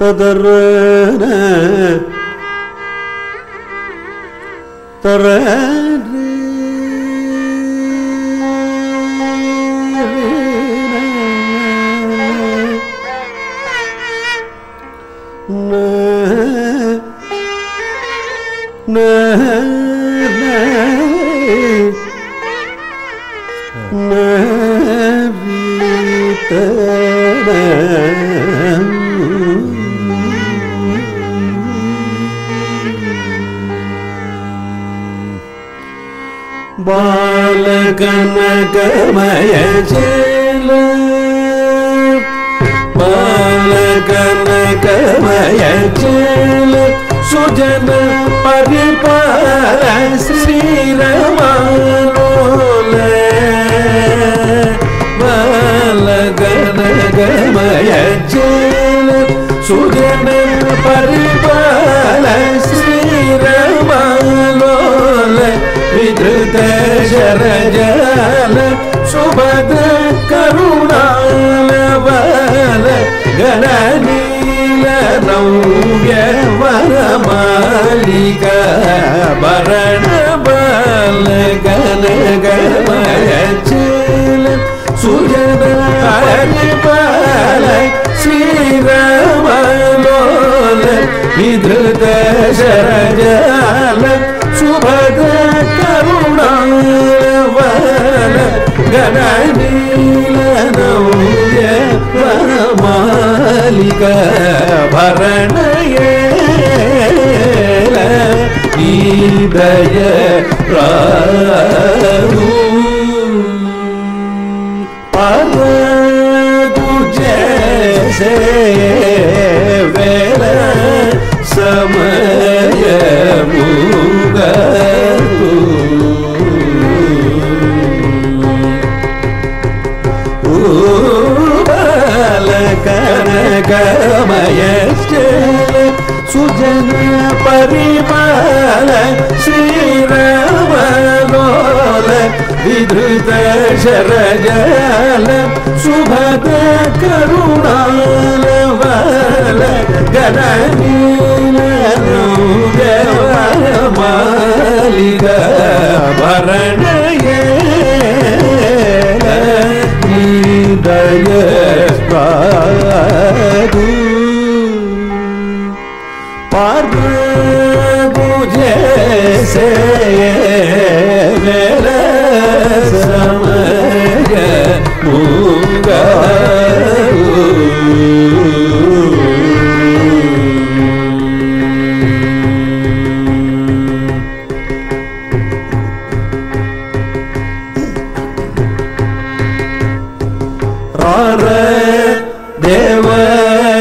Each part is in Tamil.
تضرنا ترى பால கனகமய சேல பால கனகமய சேல சுஜன பரிபால ஸ்ரீரமானோல பால கனகமய சேல சுஜன பரிபால ஸ்ரீரமானோல வித்ர कर जन सुभद्र करुणालवल गणनील नव्य वर वरण बल गण गमयल सुजन परिपाल श्रीरामलोल विधृत शरजाल, सुभद्र गणनीलनव्य परमालिक भरणयेल ईदय प्राणु परगुजसे वेल सम श्रीरामगोल विधृत शरजल सुभद करुणाल गणनील मालिग भरण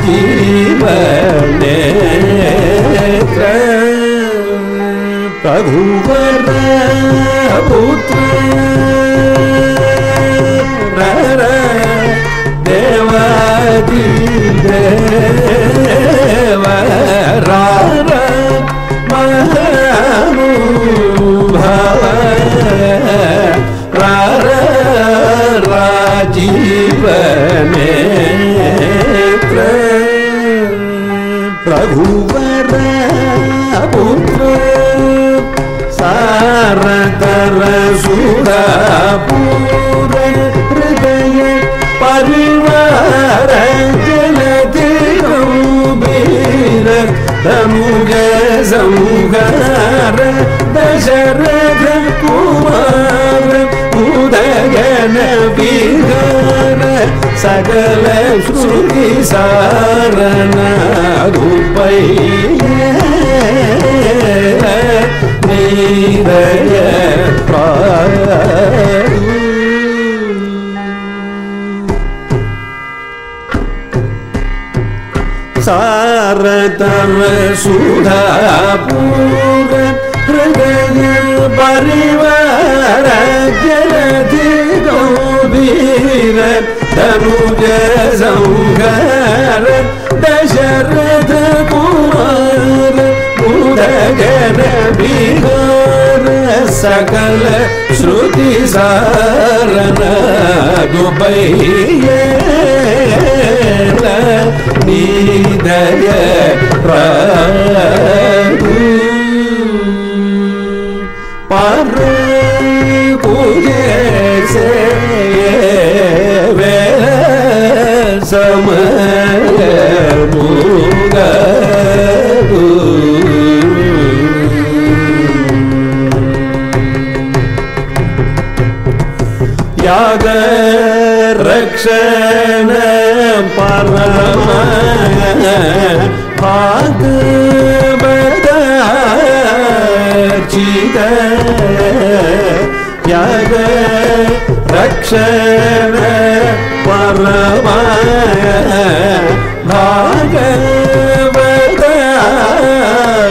ജീവനേ പ്രഭുവന പുത്ര ദേവാജീവ சகல சுருதி சாரண ரூபை நீதய சாரதம சுதா பூர ஹய பரிவார ஜலதி கௌபீர தனுஜ சௌகர தசரத குமார உதகர பீகார சகல ஸ்ருதி சாரண குபைய நீதய பிரபு பர சமய யாக ரக்ஷண பரம பாகவதாச்சித யாக ரக்ஷண பரம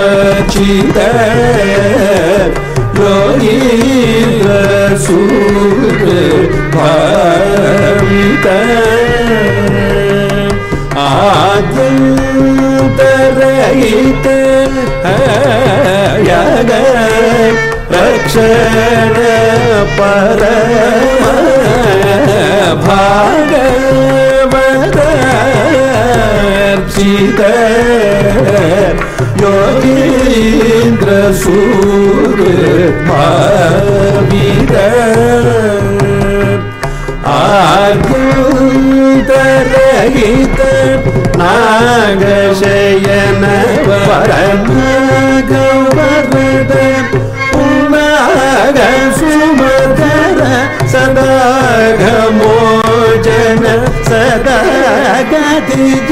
பாகவதாச்சித யோகீர சூர பாவித ஆதரயித யக ரக்ஷண பரம பாகவதர்ச்சித யோகீந்திர சூர பாவித ஆகுதரகித நாகசயன பரமகவரத உன்னாக சுமதர சதாகமோஜன சதாகதிஜ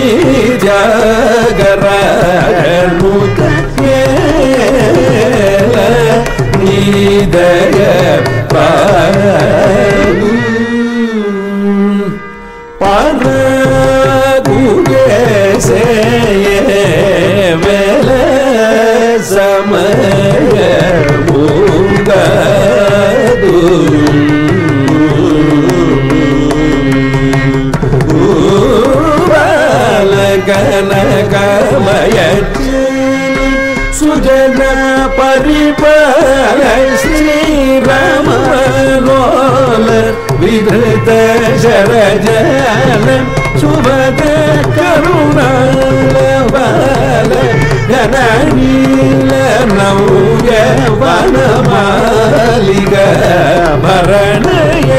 ஸ்ரீஜாகர பரிபல ஸ்ரீரமரோல விதத சரஜன சுபத கருணால பல நௌய வனமாலிக மரணய